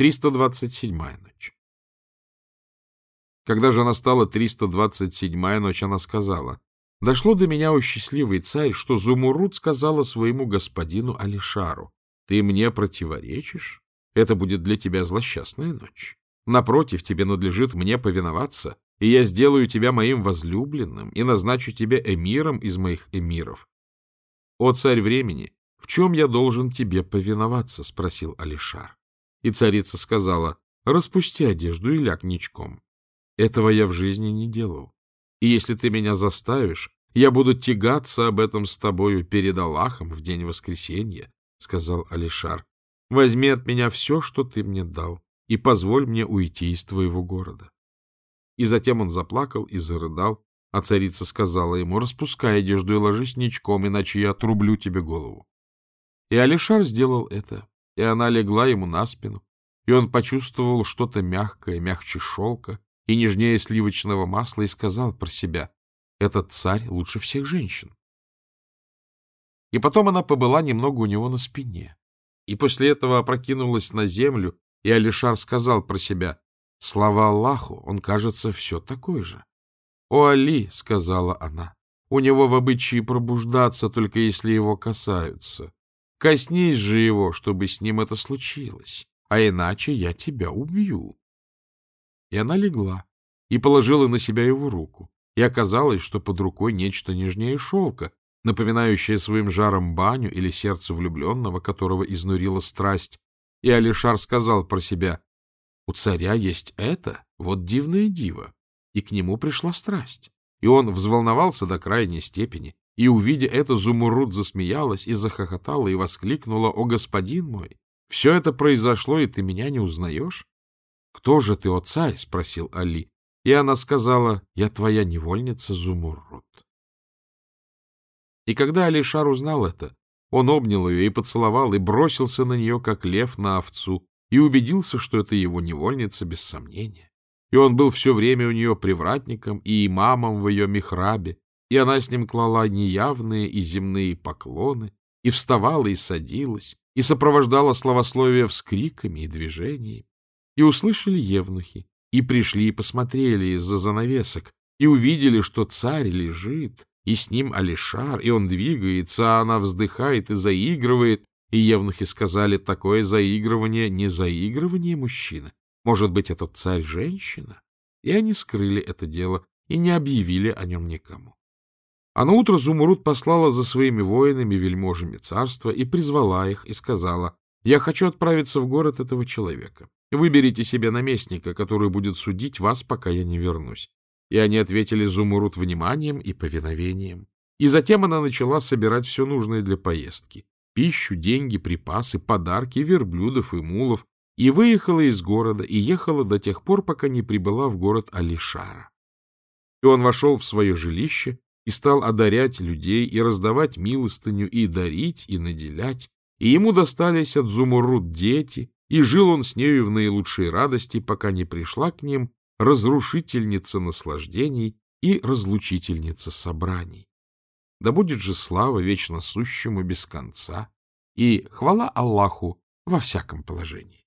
327-я ночь. Когда же настала 327-я ночь, она сказала, «Дошло до меня, о счастливый царь, что Зумуруд сказала своему господину Алишару, «Ты мне противоречишь? Это будет для тебя злосчастная ночь. Напротив, тебе надлежит мне повиноваться, и я сделаю тебя моим возлюбленным и назначу тебя эмиром из моих эмиров». «О царь времени, в чем я должен тебе повиноваться?» — спросил Алишар. И царица сказала, «Распусти одежду и ляг ничком». Этого я в жизни не делал. И если ты меня заставишь, я буду тягаться об этом с тобою перед Аллахом в день воскресенья, — сказал Алишар. — Возьми от меня все, что ты мне дал, и позволь мне уйти из твоего города. И затем он заплакал и зарыдал, а царица сказала ему, распускай одежду и ложись ничком, иначе я отрублю тебе голову. И Алишар сделал это, и она легла ему на спину, и он почувствовал что-то мягкое, мягче шелка, и нежнее сливочного масла и сказал про себя, «Этот царь лучше всех женщин». И потом она побыла немного у него на спине, и после этого опрокинулась на землю, и Алишар сказал про себя, «Слава Аллаху, он, кажется, все такой же». «О, Али», — сказала она, — «у него в обычае пробуждаться, только если его касаются. Коснись же его, чтобы с ним это случилось, а иначе я тебя убью». И она легла и положила на себя его руку. И оказалось, что под рукой нечто нежнее шелка, напоминающее своим жаром баню или сердце влюбленного, которого изнурила страсть. И Алишар сказал про себя, «У царя есть это, вот дивное диво». И к нему пришла страсть. И он взволновался до крайней степени, и, увидя это, Зумурут засмеялась и захохотала и воскликнула, «О, господин мой, все это произошло, и ты меня не узнаешь? — Кто же ты, о царь? — спросил Али. И она сказала, — Я твоя невольница Зумуррут. И когда Алишар узнал это, он обнял ее и поцеловал, и бросился на нее, как лев на овцу, и убедился, что это его невольница без сомнения. И он был все время у нее привратником и имамом в ее михрабе, и она с ним клала неявные и земные поклоны, и вставала и садилась, и сопровождала словословие вскриками и движениями. И услышали евнухи, и пришли и посмотрели из-за занавесок, и увидели, что царь лежит, и с ним Алишар, и он двигается, а она вздыхает и заигрывает, и евнухи сказали, такое заигрывание не заигрывание мужчины. Может быть, этот царь женщина? И они скрыли это дело и не объявили о нем никому. А на утро Зумруд послала за своими воинами, вельможами царства, и призвала их, и сказала, «Я хочу отправиться в город этого человека. Выберите себе наместника, который будет судить вас, пока я не вернусь. И они ответили Зумурут вниманием и повиновением. И затем она начала собирать все нужное для поездки. Пищу, деньги, припасы, подарки, верблюдов и мулов. И выехала из города, и ехала до тех пор, пока не прибыла в город Алишара. И он вошел в свое жилище и стал одарять людей, и раздавать милостыню, и дарить, и наделять. И ему достались от Зумурут дети, и жил он с нею в наилучшей радости, пока не пришла к ним разрушительница наслаждений и разлучительница собраний. Да будет же слава вечно сущему без конца и хвала Аллаху во всяком положении.